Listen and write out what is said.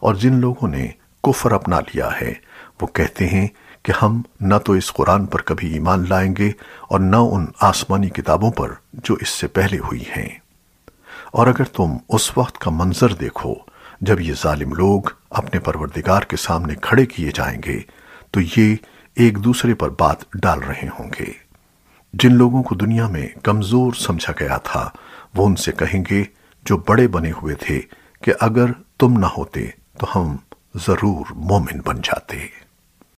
اور جن لوگوں نے کفر اپنا لیا ہے، وہ کہتے ہیں کہ ہم نہ تو اس قرآن پر کبھی ایمان لائیں گے اور نہ ان آسمانی کتابوں پر جو اس سے پہلے ہوئی ہیں۔ اور اگر تم اس وقت کا منظر دیکھو جب یہ ظالم لوگ اپنے پروردگار کے سامنے کھڑے کیے جائیں گے، تو یہ ایک دوسرے پر بات ڈال رہے ہوں گے۔ جن لوگوں کو دنیا میں کمزور سمجھا گیا تھا، وہ ان سے کہیں گے، جو بڑے بنے ہوئے تھے، کہ اگر تم نہ ہوتے تو ہم ضرور مومن بن جاتے۔